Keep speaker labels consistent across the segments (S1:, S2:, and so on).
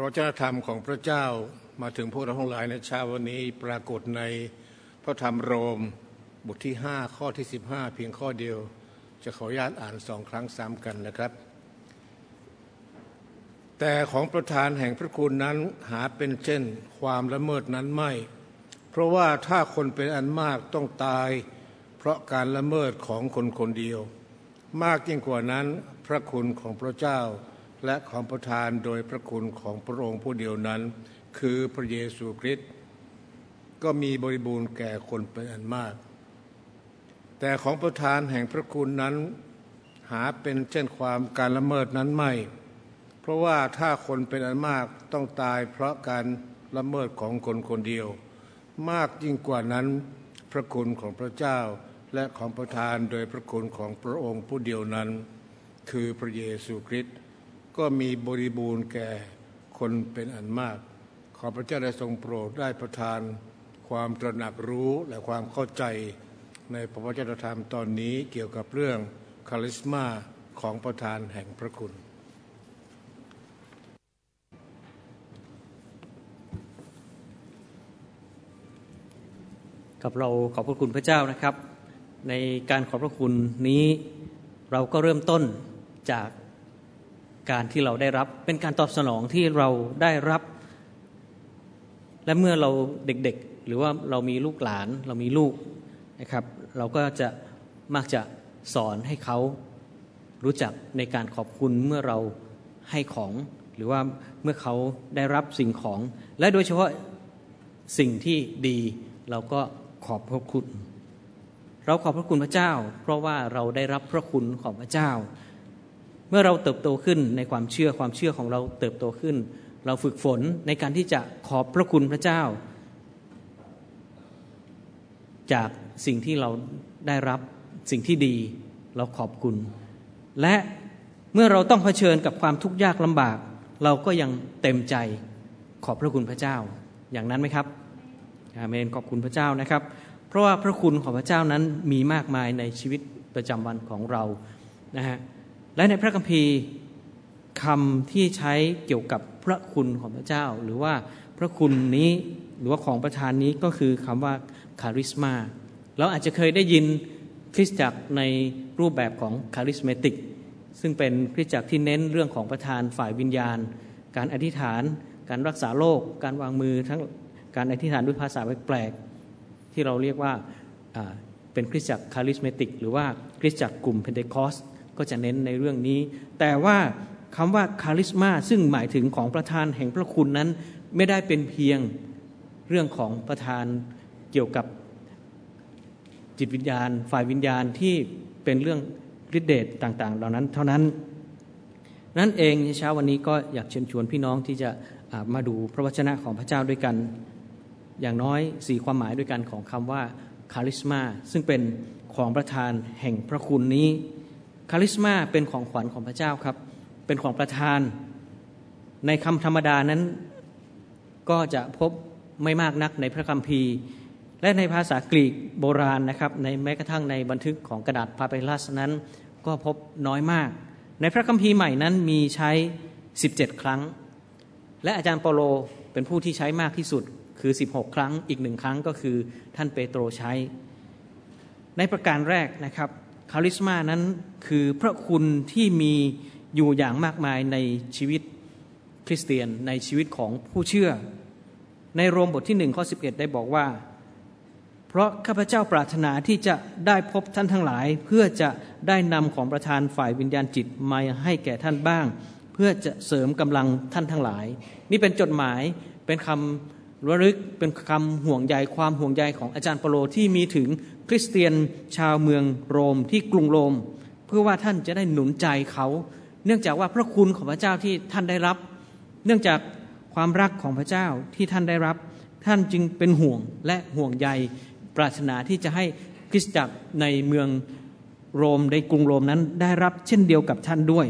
S1: ระวจนธรรมของพระเจ้ามาถึงพวกเราทั้งหลายในเช้าวันนี้ปรากฏในพระธรรมโรมบทที่ 5 ข้อที่ 15 เพียงข้อเดียว จะขออนุญาตอ่านสองครั้งซ้ำกันนะครับ แต่ของประธานแห่งพระคุณนั้นหาเป็นเช่น ความละเมิดนั้นไม่ เพราะว่าถ้าคนเป็นอันมากต้องตาย เพราะการละเมิดของคนคนเดียว มากยิ่งกว่านั้นพระคุณของพระเจ้า และของประทานโดยพระคุณของพระองค์ผู้เดียวนั้น คือพระเยซูคริสต์ก็มีบริบูรณ์แก่คนเป็นอันมาก แต่ของประทานแห่งพระคุณนั้น หาเป็นเช่นความการละเมิดนั้นไม่ เพราะว่าถ้าคนเป็นอันมากต้องตายเพราะการละเมิดของคนคนเดียว มากยิ่งกว่านั้น พระคุณของพระเจ้าและของประทานโดยพระคุณของพระองค์ผู้เดียวนั้น คือพระเยซูคริสต์ ก็มีบริบูรณ์แก่คนเป็นอันมาก ขอพระเจ้าได้ทรงโปรดได้ประทานความตระหนักรู้และความเข้าใจในพระวจนธรรมตอนนี้เกี่ยวกับเรื่องคาลิสมาของประธานแห่งพระคุณ
S2: กับเราขอบพระคุณพระเจ้านะครับ ในการขอบพระคุณนี้เราก็เริ่มต้นจาก การที่เราได้รับ เป็นการตอบสนองที่เราได้รับ และเมื่อเราเด็กๆ หรือว่าเรามีลูกหลาน เรามีลูกนะครับ เราก็จะมักจะสอนให้เขารู้จักในการขอบคุณเมื่อเราให้ของหรือว่าเมื่อเขาได้รับสิ่งของ และโดยเฉพาะสิ่งที่ดีเราก็ขอบพระคุณ เราขอบพระคุณพระเจ้า เพราะว่าเราได้รับพระคุณของพระเจ้า เมื่อเราเติบโตขึ้นในความเชื่อความเชื่อของเราเติบโตขึ้น เราฝึกฝนในการที่จะขอบพระคุณพระเจ้า จากสิ่งที่เราได้รับสิ่งที่ดีเราขอบคุณ และเมื่อเราต้องเผชิญกับความทุกข์ยากลำบาก เราก็ยังเต็มใจขอบพระคุณพระเจ้า อย่างนั้นไหมครับอาเมนขอบคุณพระเจ้านะครับ เพราะว่าพระคุณของพระเจ้านั้นมีมากมายในชีวิตประจำวันของเรานะฮะ และในพระคัมภีร์คำที่ใช้เกี่ยวกับพระคุณของพระเจ้า หรือว่าพระคุณนี้หรือว่าของประธานนี้ก็คือคำว่าคาริสมาเราอาจจะเคยได้ยินคริสตจักรในรูปแบบของ Charismatic ซึ่งเป็นคริสตจักรที่เน้นเรื่องของประทานฝ่ายวิญญาณ การอธิษฐาน การรักษาโรคการวางมือทั้งการอธิษฐานด้วยภาษาแปลกๆที่เราเรียกว่าเป็นคริสตจักร Charismatic หรือว่าคริสตจักรกลุ่มเพนเทคอสต์ ก็จะเน้นในเรื่องนี้ แต่ว่าคำว่า charisma ซึ่งหมายถึงของประทานแห่งพระคุณนั้น ไม่ได้เป็นเพียงเรื่องของประธานเกี่ยวกับจิตวิญญาณ ฝ่ายวิญญาณที่เป็นเรื่องฤทธิเดชต่างๆ เหล่านั้นเท่านั้น นั้นเองในเช้าวันนี้ก็อยากเชิญชวนพี่น้องที่จะมาดูพระวจนะของพระเจ้าด้วยกัน อย่างน้อยสี่ความหมายด้วยกันของคำว่าคาริสมาซึ่งเป็นของประธานแห่งพระคุณนี้ คาริสมาเป็นของขวัญของพระเจ้าครับ เป็นของประทาน ในคำธรรมดานั้นก็จะพบไม่มากนักในพระคัมภีร์ และในภาษากรีกโบราณนะครับ ในแม้กระทั่งในบันทึกของกระดาษพาเปลัสนั้น ก็พบน้อยมาก ในพระคัมภีร์ใหม่นั้นมีใช้ 17 ครั้ง และอาจารย์เปโลเป็นผู้ที่ใช้มากที่สุดคือ 16 ครั้งอีกหนึ่งครั้งก็คือท่านเปโตรใช้ ในประการแรกนะครับ คาริสมานั้นคือพระคุณที่มีอยู่อย่างมากมายในชีวิตคริสเตียนในชีวิตของผู้เชื่อ ในโรมบทที่หนึ่งข้อสิได้บอกว่า เพราะข้าพเจ้าปรารถนาที่จะได้พบท่านทั้งหลาย เพื่อจะได้นำของประธานฝ่ายวิญญาณจิตมาให้แก่ท่านบ้าง เพื่อจะเสริมกำลังท่านทั้งหลาย นี่เป็นจดหมายเป็นคำระลึกเป็นคำห่วงใยความห่วงใยของอาจารย์เปโลที่มีถึง คริสเตียนชาวเมืองโรมที่กรุงโรม เพื่อว่าท่านจะได้หนุนใจเขา เนื่องจากว่าพระคุณของพระเจ้าที่ท่านได้รับ เนื่องจากความรักของพระเจ้าที่ท่านได้รับ ท่านจึงเป็นห่วงและห่วงใยปรารถนาที่จะให้คริสตจักรในเมืองโรมในกรุงโรมนั้นได้รับเช่นเดียวกับท่านด้วย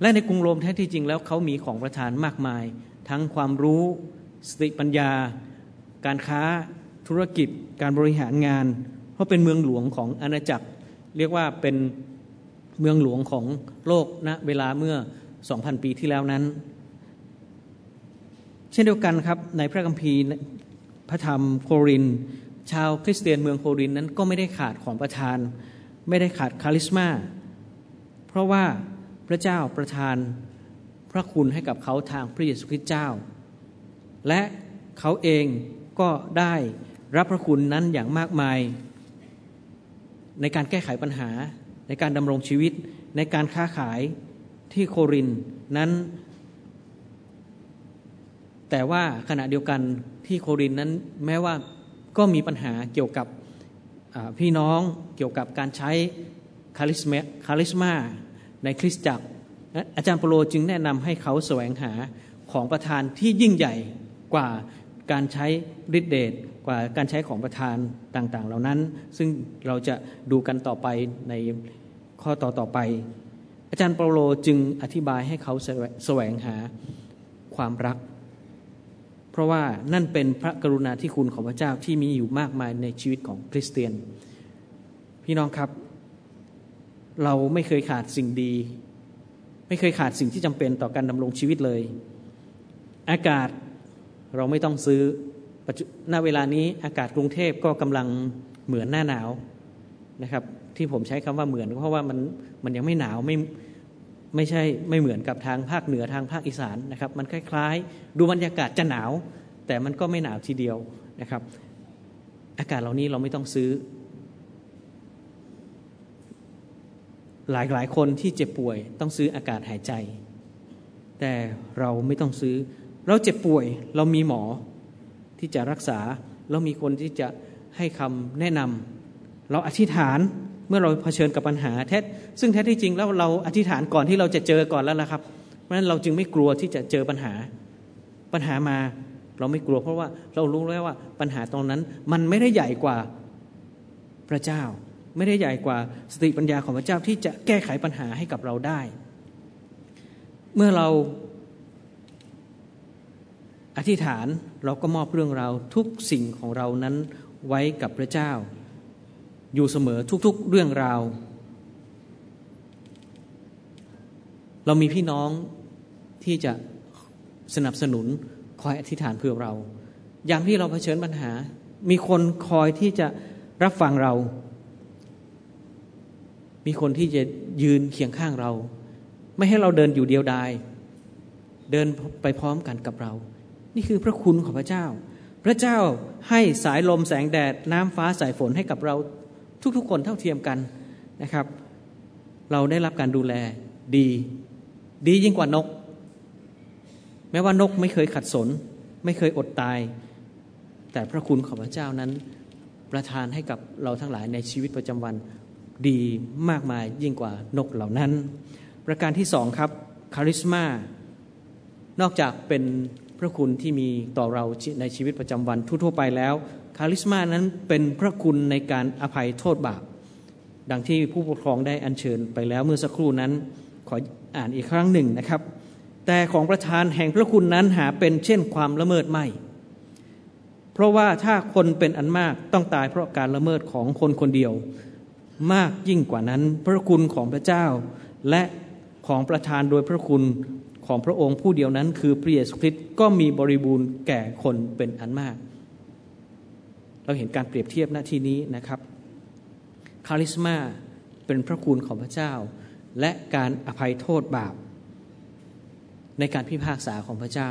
S2: และในกรุงโรมแท้ที่จริงแล้วเขามีของประทานมากมาย ทั้งความรู้ สติปัญญา การค้า ธุรกิจการบริหารงาน เพราะเป็นเมืองหลวงของอาณาจักร เรียกว่าเป็นเมืองหลวงของโลกณนะเวลาเมื่อ 2,000 ปีที่แล้วนั้น เช่นเดียวกันครับในพระคัมภีร์พระธรรมโคริน ชาวคริสเตียนเมืองโครินนั้นก็ไม่ได้ขาดของประทาน ไม่ได้ขาดคาลิสมาเพราะว่าพระเจ้าประทานพระคุณให้กับเขาทางพระเยซูคริสต์เจ้า และเขาเองก็ได้ รับพระคุณนั้นอย่างมากมาย ในการแก้ไขปัญหา ในการดำรงชีวิต ในการค้าขายที่โครินนั้น แต่ว่าขณะเดียวกันที่โครินนั้นแม้ว่าก็มีปัญหาเกี่ยวกับพี่น้องเกี่ยวกับการใช้คาริสเม charisma ในคริสตจักร อาจารย์เปาโลจึงแนะนำให้เขาแสวงหาของประทานที่ยิ่งใหญ่กว่าการใช้ฤทธิเดช กว่าการใช้ของประทานต่างๆ เหล่านั้น ซึ่งเราจะดูกันต่อไปในข้อต่อต่อไป อาจารย์เปาโลจึงอธิบายให้เขาแสวงหาความรัก เพราะว่านั่นเป็นพระกรุณาธิคุณของพระเจ้าที่มีอยู่มากมายในชีวิตของคริสเตียน พี่น้องครับ เราไม่เคยขาดสิ่งดี ไม่เคยขาดสิ่งที่จำเป็นต่อการดำรงชีวิตเลย อากาศเราไม่ต้องซื้อ ณเวลานี้อากาศกรุงเทพก็กำลังเหมือนหน้าหนาวนะครับ ที่ผมใช้คำว่าเหมือนเพราะว่ามันมันยังไม่หนาวไม่ไม่ใช่ไม่เหมือนกับทางภาคเหนือทางภาคอีสานนะครับ มันคล้ายๆ ดูบรรยากาศจะหนาว แต่มันก็ไม่หนาวทีเดียวนะครับ อากาศเหล่านี้เราไม่ต้องซื้อ หลายหลายคนที่เจ็บป่วย ต้องซื้ออากาศหายใจ แต่เราไม่ต้องซื้อ เราเจ็บป่วยเรามีหมอ ที่จะรักษาเรามีคนที่จะให้คำแนะนำเราอธิษฐานเมื่อเราเผชิญกับปัญหาแท้ซึ่งแท้ที่จริงแล้วเราอธิษฐานก่อนที่เราจะเจอก่อนแล้วนะครับ เพราะฉะนั้นเราจึงไม่กลัวที่จะเจอปัญหา ปัญหามาเราไม่กลัวเพราะว่าเรารู้แล้วว่าปัญหาตรงนั้นมันไม่ได้ใหญ่กว่าพระเจ้า ไม่ได้ใหญ่กว่าสติปัญญาของพระเจ้าที่จะแก้ไขปัญหาให้กับเราได้ เมื่อเรา อธิษฐานเราก็มอบเรื่องราวทุกสิ่งของเรานั้นไว้กับพระเจ้า อยู่เสมอทุกๆเรื่องราว เรามีพี่น้องที่จะสนับสนุนคอยอธิษฐานเพื่อเรา ยามที่เราเผชิญปัญหา มีคนคอยที่จะรับฟังเรา มีคนที่จะยืนเคียงข้างเรา ไม่ให้เราเดินอยู่เดียวดาย เดินไปพร้อมกันกับเรา นี่คือพระคุณของพระเจ้า พระเจ้าให้สายลมแสงแดด น้ำฟ้าสายฝนให้กับเราทุกๆ คนเท่าเทียมกันนะครับ เราได้รับการดูแลดี ดียิ่งกว่านก แม้ว่านกไม่เคยขัดสน ไม่เคยอดตาย แต่พระคุณของพระเจ้านั้นประทานให้กับเราทั้งหลายในชีวิตประจำวันดีมากมายยิ่งกว่านกเหล่านั้น ประการที่สองครับคาริสมานอกจากเป็น ระคุณที่มีต่อเราในชีวิตประจำวันทั่วๆไปแล้ว คาลิสมานั้นเป็นพระคุณในการอภัยโทษบาป ดังที่ผู้ปกครองได้อัญเชิญไปแล้วเมื่อสักครู่นั้น ขออ่านอีกครั้งหนึ่งนะครับ แต่ของประธานแห่งพระคุณนั้นหาเป็นเช่นความละเมิดไม่ เพราะว่าถ้าคนเป็นอันมากต้องตายเพราะการละเมิดของคนคนเดียว มากยิ่งกว่านั้น พระคุณของพระเจ้าและของประธานโดยพระคุณ ของพระองค์ผู้เดียวนั้น คือพระเยซูคริสต์ก็มีบริบูรณ์แก่คนเป็นอันมาก เราเห็นการเปรียบเทียบหน้าที่นี้นะครับคาริสมาเป็นพระคุณของพระเจ้า และการอภัยโทษบาป ในการพิพากษาของพระเจ้า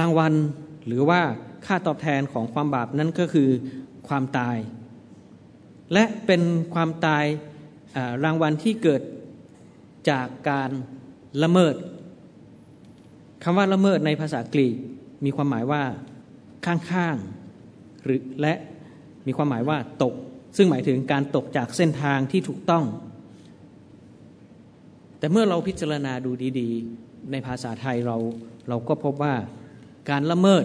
S2: รางวัลหรือว่าค่าตอบแทนของความบาปนั้นก็คือความตาย และเป็นความตายรางวัลที่เกิดจากการ ละเมิดคำว่าละเมิดในภาษากรีกมีความหมายว่าข้างๆหรือและมีความหมายว่าตก ซึ่งหมายถึงการตกจากเส้นทางที่ถูกต้อง แต่เมื่อเราพิจารณาดูดีๆ ในภาษาไทยเราเราก็พบว่าการละเมิด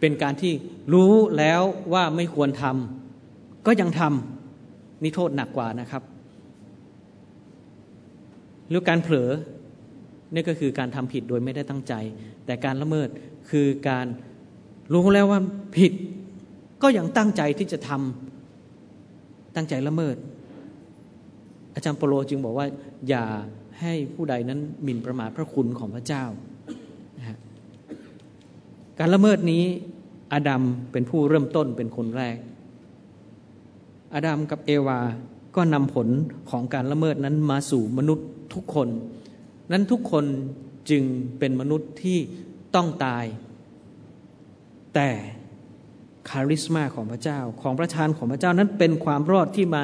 S2: เป็นการที่รู้แล้วว่าไม่ควรทำก็ยังทำนี่โทษหนักกว่านะครับหรือการเผลอ นี่ก็คือการทำผิดโดยไม่ได้ตั้งใจ แต่การละเมิดคือการรู้แล้วว่าผิดก็ยังตั้งใจที่จะทำตั้งใจละเมิด อาจารย์เปโลจึงบอกว่า อย่าให้ผู้ใดนั้นหมิ่นประมาทพระคุณของพระเจ้า การละเมิดนี้อาดัมเป็นผู้เริ่มต้นเป็นคนแรก อาดัมกับเอวาก็นำผลของการละเมิดนั้นมาสู่มนุษย์ทุกคน นั้นทุกคนจึงเป็นมนุษย์ที่ต้องตาย แต่คาริสมาของพระเจ้าของประทานของพระเจ้านั้นเป็นความรอดที่มา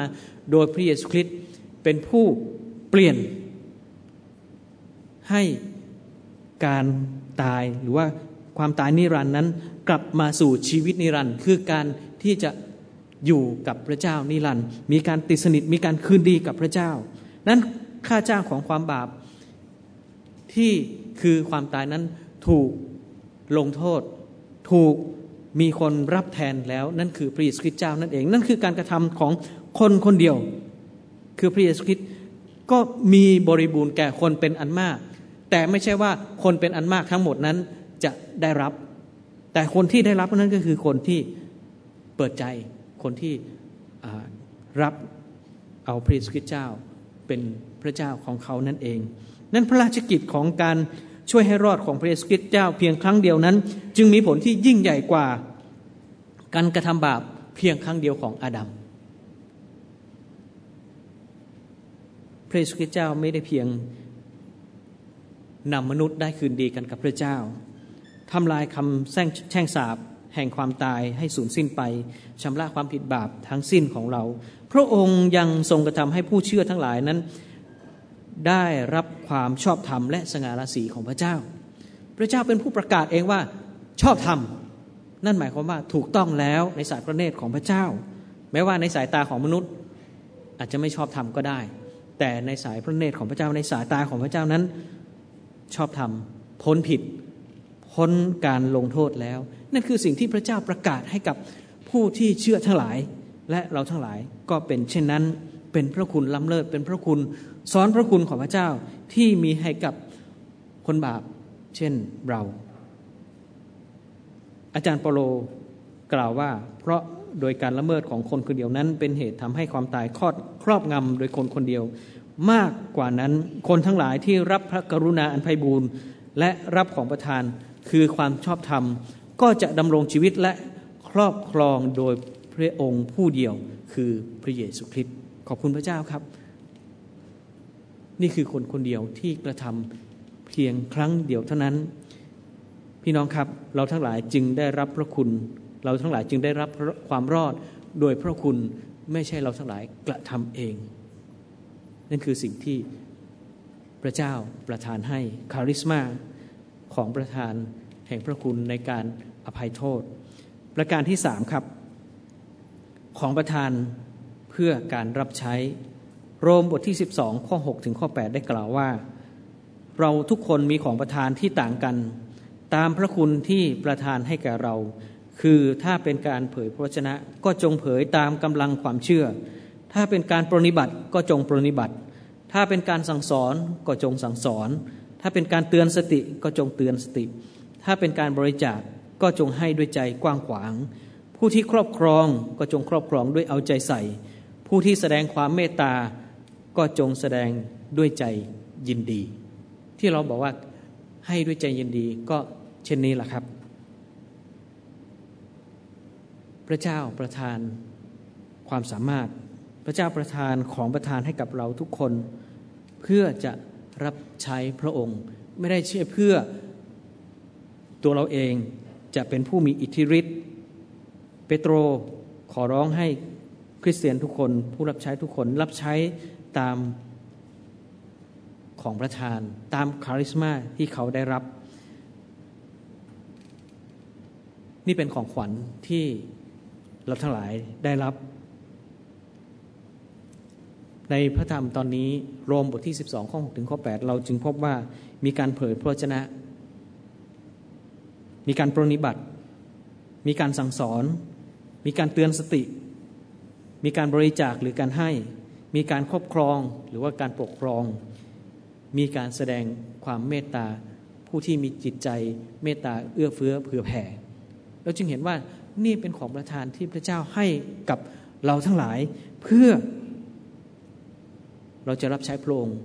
S2: โดยพระเยซูคริสต์เป็นผู้เปลี่ยน ให้การตายหรือว่าความตายนิรันดร์นั้น กลับมาสู่ชีวิตนิรันดร์คือการที่จะอยู่กับพระเจ้านิรันดร์มีการติดสนิทมีการคืนดีกับพระเจ้า นั้นค่าจ้างของความบาป ที่คือความตายนั้นถูกลงโทษ ถูกมีคนรับแทนแล้ว นั่นคือพระเยซูคริสต์เจ้านั่นเอง นั่นคือการกระทำของคนคนเดียว คือพระเยซูคริสต์ก็มีบริบูรณ์แก่คนเป็นอันมาก แต่ไม่ใช่ว่าคนเป็นอันมากทั้งหมดนั้นจะได้รับ แต่คนที่ได้รับนั้นก็คือคนที่เปิดใจคนที่รับเอาพระเยซูคริสต์เจ้าเป็นพระเจ้าของเขานั่นเอง นั้นพระราชกิจของการช่วยให้รอดของพระเยซูคริสต์เจ้าเพียงครั้งเดียวนั้น จึงมีผลที่ยิ่งใหญ่กว่า การกระทำบาปเพียงครั้งเดียวของอาดัมพระเยซูคริสต์เจ้าไม่ได้เพียงนำมนุษย์ได้คืนดีกันกับพระเจ้าทำลายคำแช่งสาบแห่งความตายให้สูญสิ้นไปชำระความผิดบาปทั้งสิ้นของเรา พระองค์ยังทรงกระทำให้ผู้เชื่อทั้งหลายนั้น ได้รับความชอบธรรมและสง่าราศีของพระเจ้า พระเจ้าเป็นผู้ประกาศเองว่าชอบธรรม นั่นหมายความว่าถูกต้องแล้วในสายพระเนตรของพระเจ้า แม้ว่าในสายตาของมนุษย์อาจจะไม่ชอบธรรมก็ได้ แต่ในสายพระเนตรของพระเจ้าในสายตาของพระเจ้านั้น ชอบธรรมพ้นผิด พ้นการลงโทษแล้ว นั่นคือสิ่งที่พระเจ้าประกาศให้กับผู้ที่เชื่อทั้งหลาย และเราทั้งหลายก็เป็นเช่นนั้น เป็นพระคุณล้ำเลิศเป็นพระคุณสอนพระคุณของพระเจ้าที่มีให้กับคนบาปเช่นเรา อาจารย์เปโลกล่าวว่า เพราะโดยการละเมิดของคนคนเดียวนั้น เป็นเหตุทำให้ความตายครอบครอบงำโดยคนคนเดียว มากกว่านั้นคนทั้งหลายที่รับพระกรุณาอันไพบูรณ์และรับของประทานคือความชอบธรรม ก็จะดำรงชีวิตและครอบครองโดยพระองค์ผู้เดียวคือพระเยซูคริสต์ ขอบคุณพระเจ้าครับ นี่คือคนคนเดียวที่กระทำเพียงครั้งเดียวเท่านั้น พี่น้องครับ เราทั้งหลายจึงได้รับพระคุณ เราทั้งหลายจึงได้รับความรอดโดยพระคุณไม่ใช่เราทั้งหลายกระทำเอง นั่นคือสิ่งที่พระเจ้าประทานให้คาริสมาของประธานแห่งพระคุณในการอภัยโทษ ประการที่สามครับ ของประธาน พื่อการรับใช้ โรมบทที่ 12 ข้อ 6 ถึงข้อ 8 ได้กล่าวว่า เราทุกคนมีของประทานที่ต่างกัน ตามพระคุณที่ประทานให้แก่เรา คือถ้าเป็นการเผยพระชนะ ก็จงเผยตามกำลังความเชื่อ ถ้าเป็นการปรนิบัติก็จงปรนิบัติ ถ้าเป็นการสั่งสอนก็จงสั่งสอน ถ้าเป็นการเตือนสติก็จงเตือนสติ ถ้าเป็นการบริจาคก็จงให้ด้วยใจกว้างขวาง ผู้ที่ครอบครองก็จงครอบครองด้วยเอาใจใส่ ผู้ที่แสดงความเมตตาก็จงแสดงด้วยใจยินดี ที่เราบอกว่าให้ด้วยใจยินดีก็เช่นนี้แหละครับ พระเจ้าประทานความสามารถ พระเจ้าประทานของประทานให้กับเราทุกคน เพื่อจะรับใช้พระองค์ ไม่ได้เชื่อเพื่อตัวเราเองจะเป็นผู้มีอิทธิฤทธิ์เปโตรขอร้องให้ คริสเตียนทุกคนผู้รับใช้ทุกคนรับใช้ตามของประธาน ตามคาริสมาที่เขาได้รับ นี่เป็นของขวัญที่เราทั้งหลายได้รับ ในพระธรรมตอนนี้โรมบทที่ 12 ข้อ 6 ถึงข้อ 8 เราจึงพบว่ามีการเผยพระชนะ มีการปรนิบัติ มีการสั่งสอน มีการเตือนสติ มีการบริจาคหรือการให้ มีการครอบครองหรือว่าการปกครอง มีการแสดงความเมตตา ผู้ที่มีจิตใจเมตตาเอื้อเฟื้อเผื่อแผ่เราจึงเห็นว่านี่เป็นของประทานที่พระเจ้าให้กับเราทั้งหลาย เพื่อเราจะรับใช้พระองค์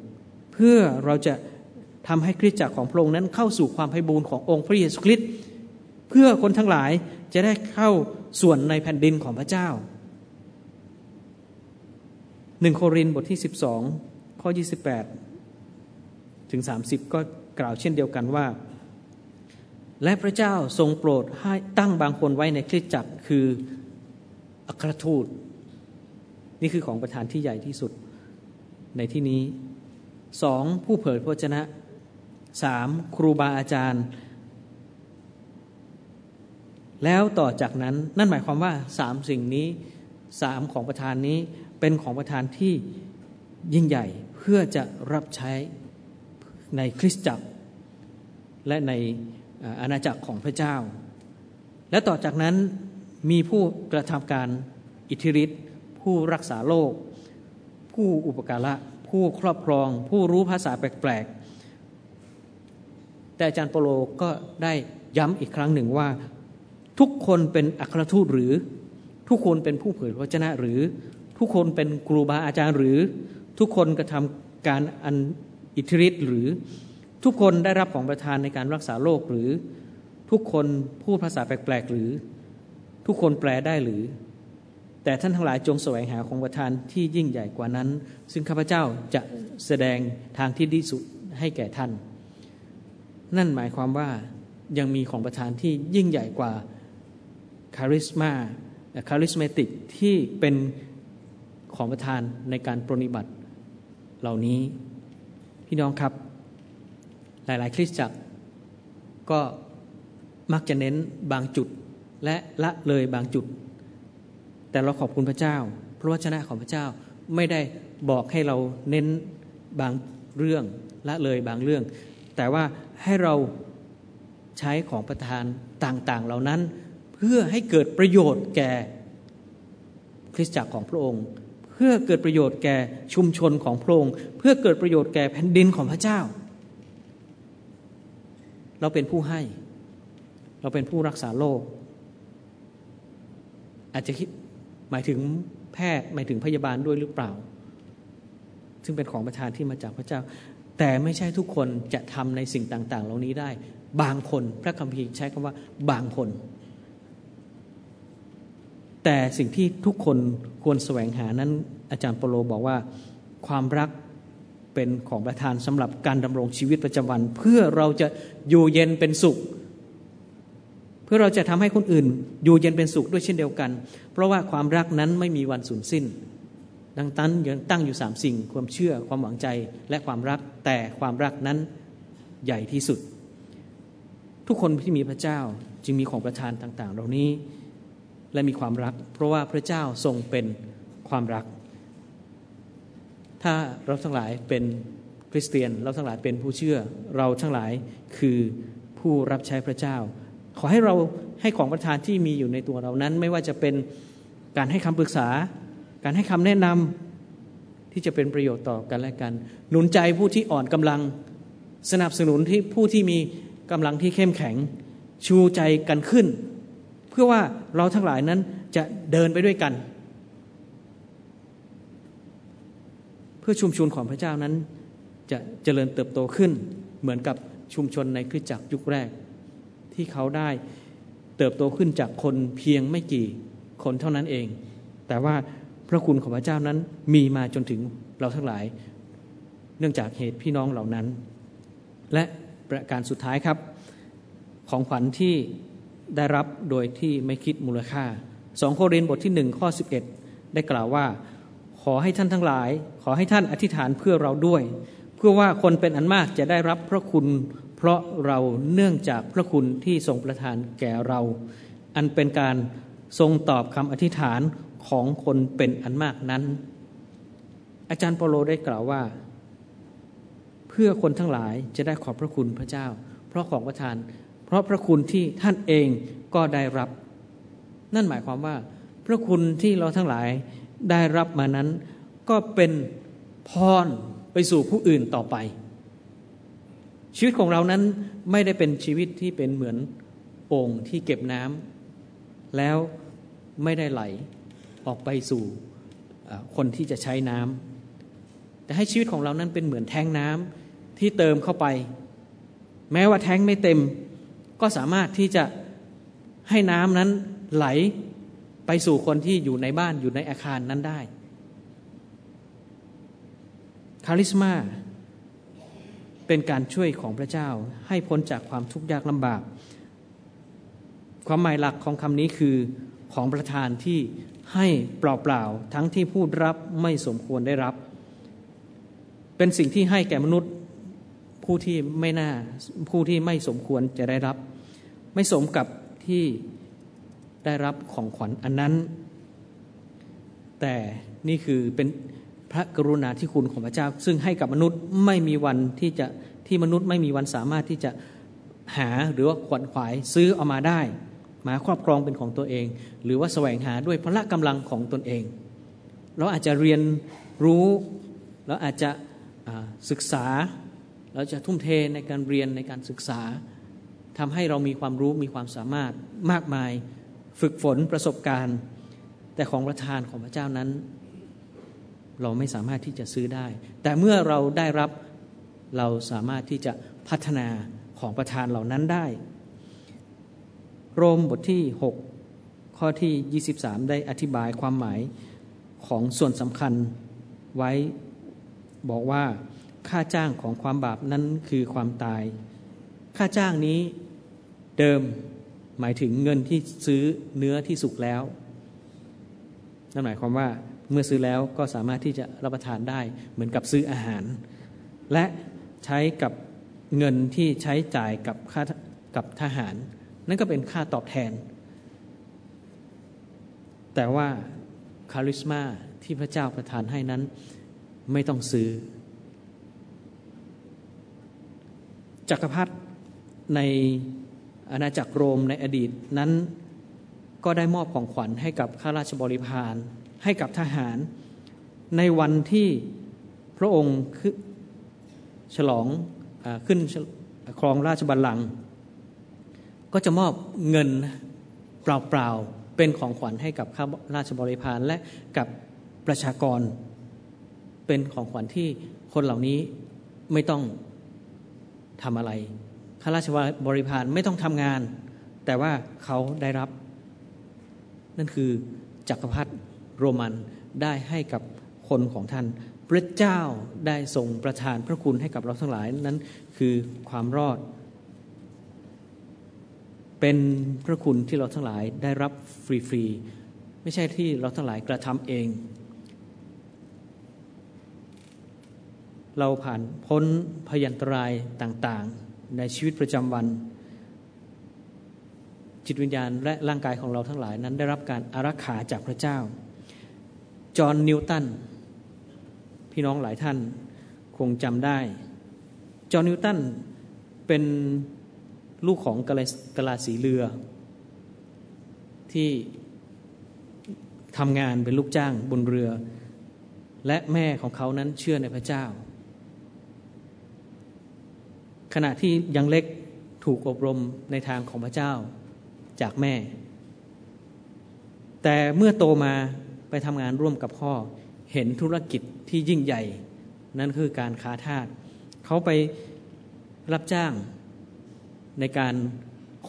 S2: เพื่อเราจะทำให้คริสตจักรของพระองค์นั้นเข้าสู่ความไพบูรณ์ขององค์พระเยซูคริสต์เพื่อคนทั้งหลายจะได้เข้าส่วนในแผ่นดินของพระเจ้า หนึ่งโครินบทที่ 12 ข้อ 28 ถึง 30 ก็กล่าวเช่นเดียวกันว่า และพระเจ้าทรงโปรดให้ตั้งบางคนไว้ในคริสตจักรคืออัครทูต นี่คือของประธานที่ใหญ่ที่สุดในที่นี้สองผู้เผยพระชนะสามครูบาอาจารย์ แล้วต่อจากนั้นนั่นหมายความว่าสามสิ่งนี้สามของประธานนี้ เป็นของประธานที่ยิ่งใหญ่เพื่อจะรับใช้ในคริสตจักร และในอาณาจักรของพระเจ้า และต่อจากนั้นมีผู้กระทำการอิทธิฤทธิ์ผู้รักษาโลก ผู้อุปการะผู้ครอบครอง ผู้รู้ภาษาแปลกๆ แต่อาจารย์โปโลก็ได้ย้ำอีกครั้งหนึ่งว่า ทุกคนเป็นอัครทูตหรือทุกคนเป็นผู้เผยพระชนะหรือ ทุกคนเป็นครูบาอาจารย์หรือทุกคนกระทำการอันอิทธิฤทธิ์หรือทุกคนได้รับของประทานในการรักษาโรคหรือทุกคนพูดภาษาแปลกๆหรือ ทุกคนแปลได้หรือ แต่ท่านทั้งหลายจงแสวงหาของประทานที่ยิ่งใหญ่กว่านั้น ซึ่งข้าพเจ้าจะแสดงทางที่ดีสุดให้แก่ท่าน นั่นหมายความว่ายังมีของประทานที่ยิ่งใหญ่กว่าคาริสมาคาริสเมติกที่เป็น ของประทานในการปรนิบัติเหล่านี้ พี่น้องครับ หลาย ๆ คริสตจักร ก็มักจะเน้นบางจุดและละเลยบางจุด แต่เราขอบคุณพระเจ้า พระวจนะของพระเจ้าไม่ได้บอกให้เราเน้นบางเรื่องละเลยบางเรื่อง แต่ว่าให้เราใช้ของประทานต่างๆ เหล่านั้น เพื่อให้เกิดประโยชน์แก่คริสตจักรของพระองค์ พื่อเกิดประโยชน์แก่ชุมชนของพระองค์เพื่อเกิดประโยชน์แก่แผ่นดินของพระเจ้า เราเป็นผู้ให้ เราเป็นผู้รักษาโลก อาจจะคิดหมายถึงแพทย์หมายถึงพยาบาลด้วยหรือเปล่า ซึ่งเป็นของประทานที่มาจากพระเจ้า แต่ไม่ใช่ทุกคนจะทำในสิ่งต่าง ๆ เหล่านี้ได้ บางคนพระคัมภีร์ใช้คำว่าบางคน แต่สิ่งที่ทุกคนควรแสวงหานั้น อาจารย์ปโลบอกว่าความรักเป็นของประทานสำหรับการดำรงชีวิตประจำวัน เพื่อเราจะอยู่เย็นเป็นสุข เพื่อเราจะทำให้คนอื่น อยู่เย็นเป็นสุขด้วยเช่นเดียวกัน เพราะว่าความรักนั้นไม่มีวันสูญสิ้น ดังนั้นยังตั้งอยู่สามสิ่ง ความเชื่อความหวังใจและความรักแต่ความรักนั้นใหญ่ที่สุด ทุกคนที่มีพระเจ้าจึงมีของประทานต่าง ๆ เหล่านี้ และมีความรัก เพราะว่าพระเจ้าทรงเป็นความรัก ถ้าเราทั้งหลายเป็นคริสเตียนเราทั้งหลายเป็นผู้เชื่อ เราทั้งหลายคือผู้รับใช้พระเจ้า ขอให้เราให้ของประทานที่มีอยู่ในตัวเรานั้น ไม่ว่าจะเป็นการให้คำปรึกษา การให้คำแนะนำที่จะเป็นประโยชน์ต่อกันและกัน หนุนใจผู้ที่อ่อนกำลังสนับสนุนที่ผู้ที่มีกำลังที่เข้มแข็งชูใจกันขึ้น พื่อว่าเราทั้งหลายนั้นจะเดินไปด้วยกัน เพื่อชุมชนของพระเจ้านั้น จะเจริญเติบโตขึ้น เหมือนกับชุมชนในคริสตจักรยุคแรก ที่เขาได้เติบโตขึ้นจากคนเพียงไม่กี่คนเท่านั้นเอง แต่ว่าพระคุณของพระเจ้านั้นมีมาจนถึงเราทั้งหลาย เนื่องจากเหตุพี่น้องเหล่านั้น และประการสุดท้ายครับของขวัญที่ ได้รับโดยที่ไม่คิดมูลค่าสองโครินบทที่หนึ่งข้อ 11 ได้กล่าวว่า ขอให้ท่านทั้งหลาย ขอให้ท่านอธิษฐานเพื่อเราด้วย เพื่อว่าคนเป็นอันมากจะได้รับพระคุณ เพราะเราเนื่องจากพระคุณที่ทรงประทานแก่เรา อันเป็นการทรงตอบคำอธิษฐานของคนเป็นอันมากนั้น อาจารย์เปโลได้กล่าวว่า เพื่อคนทั้งหลายจะได้ขอบพระคุณพระเจ้า เพราะของประทาน เพราะพระคุณที่ท่านเองก็ได้รับ นั่นหมายความว่า พระคุณที่เราทั้งหลายได้รับมานั้น ก็เป็นพรไปสู่ผู้อื่นต่อไป ชีวิตของเรานั้นไม่ได้เป็นชีวิตที่เป็นเหมือนโอ่งที่เก็บน้ำแล้วไม่ได้ไหลออกไปสู่คนที่จะใช้น้ำแต่ให้ชีวิตของเรานั้นเป็นเหมือนแทงน้ำที่เติมเข้าไป แม้ว่าแทงไม่เต็ม ก็สามารถที่จะให้น้ำนั้นไหลไปสู่คนที่อยู่ในบ้านอยู่ในอาคารนั้นได้ คาริสมาเป็นการช่วยของพระเจ้าให้พ้นจากความทุกข์ยากลำบาก ความหมายหลักของคำนี้คือของประธานที่ให้เปล่าๆทั้งที่พูดรับไม่สมควรได้รับ เป็นสิ่งที่ให้แก่มนุษย์ ผู้ที่ไม่น่าผู้ที่ไม่สมควรจะได้รับ ไม่สมกับที่ได้รับของขวัญอันนั้น แต่นี่คือเป็นพระกรุณาธิคุณของพระเจ้า ซึ่งให้กับมนุษย์ไม่มีวันที่จะที่มนุษย์ไม่มีวันสามารถที่จะหาหรือว่าขวนขวายซื้อเอามาได้ มาครอบครองเป็นของตัวเอง หรือว่าแสวงหาด้วยพละกำลังของตนเอง เราอาจจะเรียนรู้เราอาจจะศึกษา เราจะทุ่มเทในการเรียนในการศึกษาทำให้เรามีความรู้มีความสามารถมากมายฝึกฝนประสบการณ์ แต่ของประทานของพระเจ้านั้น เราไม่สามารถที่จะซื้อได้ แต่เมื่อเราได้รับเราสามารถที่จะพัฒนาของประทานเหล่านั้นได้ โรมบทที่ 6 ข้อที่ 23 ได้อธิบายความหมายของส่วนสำคัญไว้บอกว่า ค่าจ้างของความบาปนั้นคือความตาย ค่าจ้างนี้เดิมหมายถึงเงินที่ซื้อเนื้อที่สุกแล้ว นั่นหมายความว่าเมื่อซื้อแล้วก็สามารถที่จะรับประทานได้เหมือนกับซื้ออาหาร และใช้กับเงินที่ใช้จ่ายกับค่ากับทหาร นั่นก็เป็นค่าตอบแทน แต่ว่าคาริสมาที่พระเจ้าประทานให้นั้นไม่ต้องซื้อ จักรพรรดิในอาณาจักรโรมในอดีตนั้นก็ได้มอบของขวัญให้กับข้าราชบริพารให้กับทหาร ในวันที่พระองค์ฉลองอขึ้นครองราชบัลลังก์ก็จะมอบเงินเปล่าๆเป็นของขวัญให้กับข้าราชบริพารและกับประชากร เป็นของขวัญที่คนเหล่านี้ไม่ต้อง ทำอะไร ข้าราชบริพารไม่ต้องทำงาน แต่ว่าเขาได้รับ นั่นคือจักรพรรดิโรมันได้ให้กับคนของท่าน พระเจ้าได้ทรงประทานพระคุณให้กับเราทั้งหลายนั้นคือความรอด เป็นพระคุณที่เราทั้งหลายได้รับฟรีๆไม่ใช่ที่เราทั้งหลายกระทำเอง เราผ่านพ้นพยันตรายต่างๆ ในชีวิตประจำวัน จิตวิญญาณและร่างกายของเราทั้งหลายนั้นได้รับการอารักขาจากพระเจ้า จอห์นนิวตันพี่น้องหลายท่านคงจำได้ จอห์นนิวตันเป็นลูกของกะลาสีเรือ ที่ทำงานเป็นลูกจ้างบนเรือ และแม่ของเขานั้นเชื่อในพระเจ้า ขณะที่ยังเล็กถูกอบรมในทางของพระเจ้าจากแม่ แต่เมื่อโตมาไปทำงานร่วมกับพ่อ เห็นธุรกิจที่ยิ่งใหญ่ นั่นคือการค้าทาสเขาไปรับจ้างในการ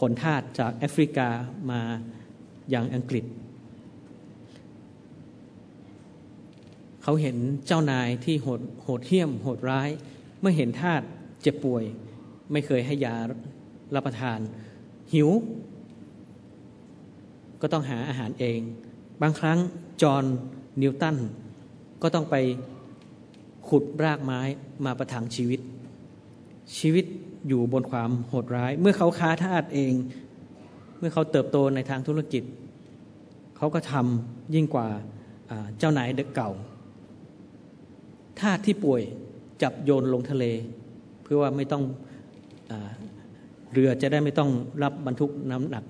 S2: ขนทาสจากแอฟริกามาอย่างอังกฤษ เขาเห็นเจ้านายที่โหดโหดเหี้ยม โหดร้าย เมื่อเห็นทาสเจ็บป่วย ไม่เคยให้ยารับประทาน หิว ก็ต้องหาอาหารเอง บางครั้งจอห์นนิวตันก็ต้องไปขุดรากไม้มาประทังชีวิต ชีวิตอยู่บนความโหดร้าย เมื่อเขาค้าทาสเอง เมื่อเขาเติบโตในทางธุรกิจ เขาก็ทำยิ่งกว่าเจ้านายเด็กเก่าทาสที่ป่วยจับโยนลงทะเล เพื่อว่าไม่ต้อง เรือจะได้ไม่ต้องรับบรรทุกน้ำหนัก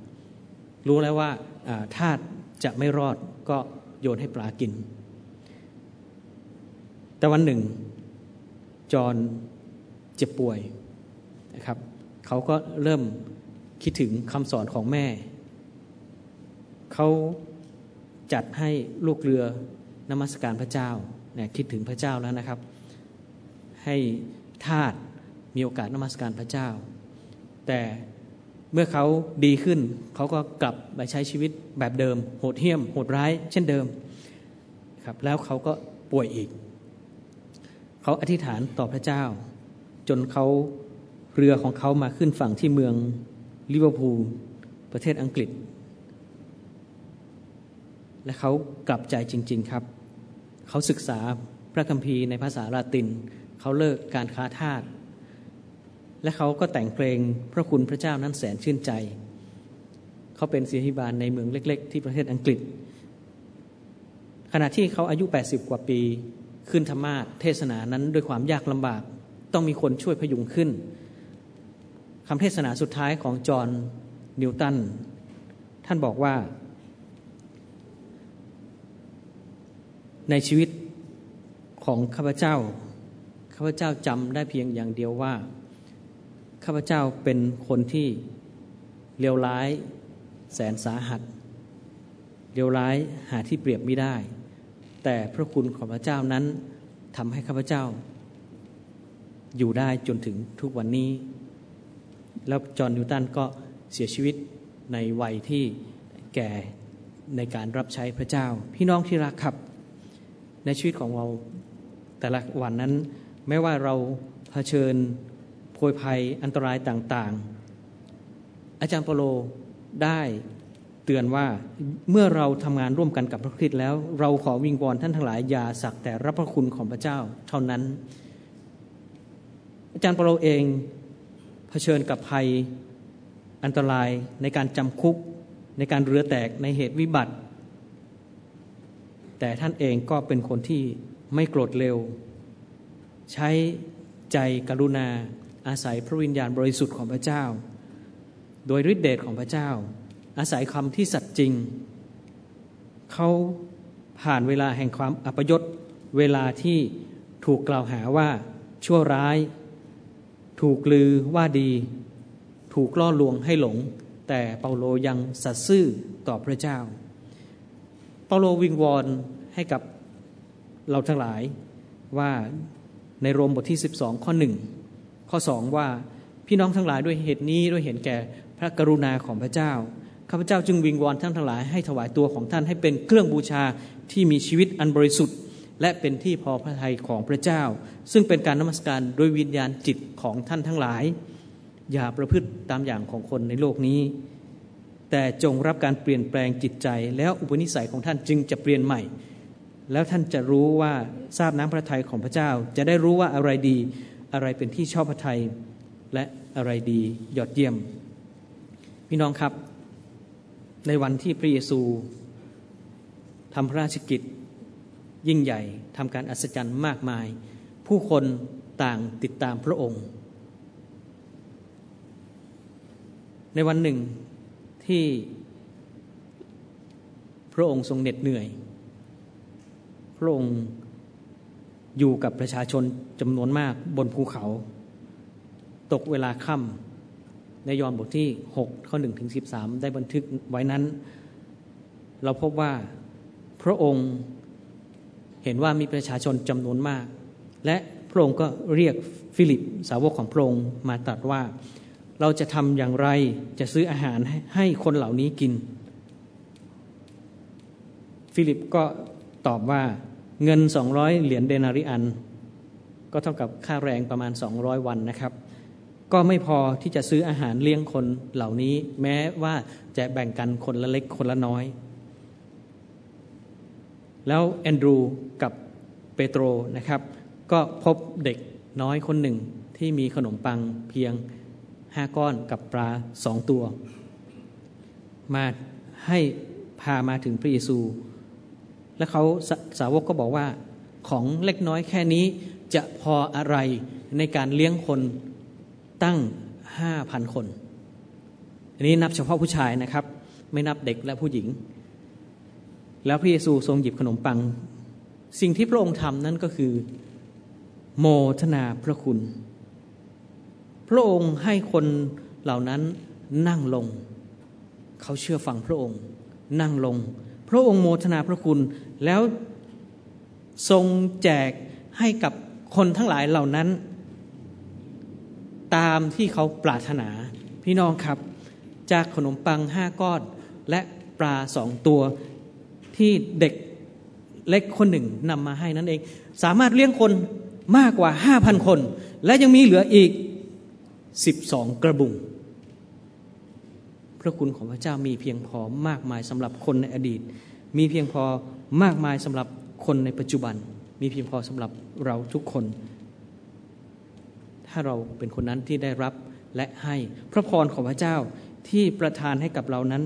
S2: รู้แล้วว่าธาตุจะไม่รอดก็โยนให้ปลากิน แต่วันหนึ่ง จอนเจ็บป่วยนะครับ เขาก็เริ่มคิดถึงคำสอนของแม่ เขาจัดให้ลูกเรือนมัสการพระเจ้าเนี่ยคิดถึงพระเจ้าแล้วนะครับ ให้ทาส มีโอกาสนมัสการพระเจ้า แต่เมื่อเขาดีขึ้น เขาก็กลับไปใช้ชีวิตแบบเดิม โหดเหี้ยม โหดร้าย เช่นเดิมครับแล้วเขาก็ป่วยอีก เขาอธิษฐานต่อพระเจ้า จนเขาเรือของเขามาขึ้นฝั่งที่เมืองลิเวอร์พูลประเทศอังกฤษ และเขากลับใจจริง ๆครับ เขาศึกษาพระคัมภีร์ในภาษาลาติน เขาเลิกการค้าทาส และเขาก็แต่งเพลงพระคุณพระเจ้านั้นแสนชื่นใจ เขาเป็นศิริบาลในเมืองเล็ก ๆ ที่ประเทศอังกฤษ ขณะที่เขาอายุ 80 กว่าปีขึ้นธรรมาทเทศนานั้นด้วยความยากลำบาก ต้องมีคนช่วยพยุงขึ้นคำเทศนาสุดท้ายของจอห์นนิวตัน ท่านบอกว่า ในชีวิตของข้าพเจ้า ข้าพเจ้าจำได้เพียงอย่างเดียวว่า ข้าพเจ้าเป็นคนที่เลวร้ายแสนสาหัสเลวร้ายหาที่เปรียบไม่ได้ แต่พระคุณของพระเจ้านั้นทำให้ข้าพเจ้า อยู่ได้จนถึงทุกวันนี้ แล้วจอห์นนิวตันก็เสียชีวิตในวัยที่แก่ในการรับใช้พระเจ้า พี่น้องที่รักครับ ในชีวิตของเราแต่ละวันนั้น ไม่ว่าเราเผชิญ โพยภัยอันตรายต่างๆ อาจารย์เปโลได้เตือนว่าเมื่อเราทำงานร่วมกันกับพระคริสต์แล้ว เราขอวิงวอนท่านทั้งหลายอย่าสักแต่รับพระคุณของพระเจ้าเท่านั้น อาจารย์เปโลเองเผชิญกับภัยอันตรายในการจำคุกในการเรือแตกในเหตุวิบัติ แต่ท่านเองก็เป็นคนที่ไม่โกรธเร็ว ใช้ใจกรุณา อาศัยพระวิญญาณบริสุทธิ์ของพระเจ้า โดยฤทธิเดชของพระเจ้า อาศัยคำที่สัตย์จริง เขาผ่านเวลาแห่งความอัปยศเวลาที่ถูกกล่าวหาว่าชั่วร้าย ถูกลือว่าดี ถูกล่อลวงให้หลง แต่เปาโลยังสัตย์ซื่อต่อพระเจ้า เปาโลวิงวอนให้กับเราทั้งหลายว่าในโรมบทที่ 12 ข้อหนึ่ง ข้อสองว่าพี่น้องทั้งหลายด้วยเหตุนี้ด้วยเห็นแก่พระกรุณาของพระเจ้าข้าพเจ้าจึงวิงวอนท่านทั้งหลายให้ถวายตัวของท่านให้เป็นเครื่องบูชาที่มีชีวิตอันบริสุทธิ์ และเป็นที่พอพระทัยของพระเจ้า ซึ่งเป็นการนมัสการโดยวิญญาณจิตของท่านทั้งหลาย อย่าประพฤติตามอย่างของคนในโลกนี้ แต่จงรับการเปลี่ยนแปลงจิตใจ แล้วอุปนิสัยของท่านจึงจะเปลี่ยนใหม่ แล้วท่านจะรู้ว่าทราบน้ำพระทัยของพระเจ้า จะได้รู้ว่าอะไรดี อะไรเป็นที่ชอบพระทัยและอะไรดียอดเยี่ยม พี่น้องครับ ในวันที่พระเยซูทำพระราชกิจ ยิ่งใหญ่ทำการอัศจรรย์มากมาย ผู้คนต่างติดตามพระองค์ ในวันหนึ่งที่พระองค์ทรงเหน็ดเหนื่อย พระองค์ อยู่กับประชาชนจำนวนมากบนภูเขา ตกเวลาค่ำในยอห์นบทที่ 6 ข้อ1ถึง13 ได้บันทึกไว้นั้น เราพบว่าพระองค์เห็นว่ามีประชาชนจำนวนมาก และพระองค์ก็เรียกฟิลิปสาวกของพระองค์มาตรัสว่าเราจะทำอย่างไรจะซื้ออาหารให้คนเหล่านี้กิน ฟิลิปก็ตอบว่า เงิน 200 เหรียญเดนาริอัน ก็เท่ากับค่าแรงประมาณ 200 วันนะครับ ก็ไม่พอที่จะซื้ออาหารเลี้ยงคนเหล่านี้ แม้ว่าจะแบ่งกันคนละเล็กคนละน้อย แล้วแอนดรูกับเปโตรนะครับ ก็พบเด็กน้อยคนหนึ่งที่มีขนมปังเพียงห้าก้อนกับปลาสองตัว มาให้พามาถึงพระเยซู แล้วเขาสาวกก็บอกว่าของเล็กน้อยแค่นี้จะพออะไรในการเลี้ยงคนตั้งห้าพันคน อันนี้นับเฉพาะผู้ชายนะครับ ไม่นับเด็กและผู้หญิง แล้วพระเยซูทรงหยิบขนมปัง สิ่งที่พระองค์ทำนั่นก็คือ โมทนาพระคุณ พระองค์ให้คนเหล่านั้นนั่งลง เขาเชื่อฟังพระองค์ นั่งลง ระองค์โมทนาพระคุณแล้วทรงแจกให้กับคนทั้งหลายเหล่านั้น ตามที่เขาปรารถนา พี่น้องครับ จากขนมปังห้าก้อนและปลาสองตัวที่เด็กเล็กคนหนึ่งนำมาให้นั่นเอง สามารถเลี้ยงคนมากกว่าห้าพันคน และยังมีเหลืออีกสิบสองกระบุง พระคุณของพระเจ้ามีเพียงพอมากมายสำหรับคนในอดีต มีเพียงพอมากมายสำหรับคนในปัจจุบัน มีเพียงพอสำหรับเราทุกคน ถ้าเราเป็นคนนั้นที่ได้รับและให้พระพรของพระเจ้าที่ประทานให้กับเรานั้น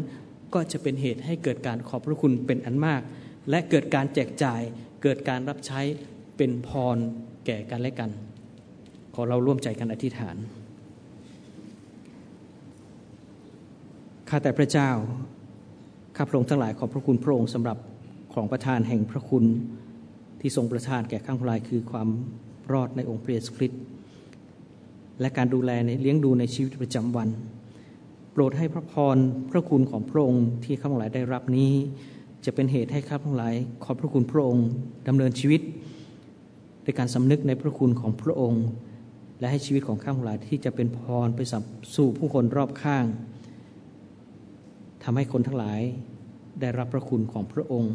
S2: ก็จะเป็นเหตุให้เกิดการขอบพระคุณเป็นอันมาก และเกิดการแจกจ่าย เกิดการรับใช้เป็นพรแก่กันและกัน ขอเราร่วมใจกันอธิษฐาน ข้าแต่พระเจ้า ข้าพระองค์ทั้งหลายขอบพระคุณพระองค์สำหรับของประทานแห่งพระคุณที่ทรงประทานแก่ข้างพลายคือความรอดในองค์พระเยซูคริสต์และการดูแลในเลี้ยงดูในชีวิตประจำวัน โปรดให้พระพรพระคุณของพระองค์ที่ข้าพลายได้รับนี้ จะเป็นเหตุให้ข้าพลาย ขอบพระคุณพระองค์ดำเนินชีวิตด้วยการสำนึกในพระคุณของพระองค์ และให้ชีวิตของข้าพลายที่จะเป็นพรไปสู่ผู้คนรอบข้าง ทำให้คนทั้งหลายได้รับพระคุณของพระองค์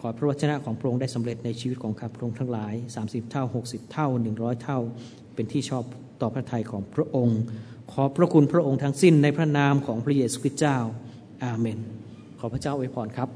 S2: ขอพระวจนะของพระองค์ได้สำเร็จในชีวิตของข้าพระองค์ทั้งหลาย 30 เท่า 60 เท่า 100 เท่า เป็นที่ชอบต่อพระทัยของพระองค์ ขอพระคุณพระองค์ทั้งสิ้นในพระนามของพระเยซูคริสต์เจ้า อาเมน ขอพระเจ้าอวยพรครับ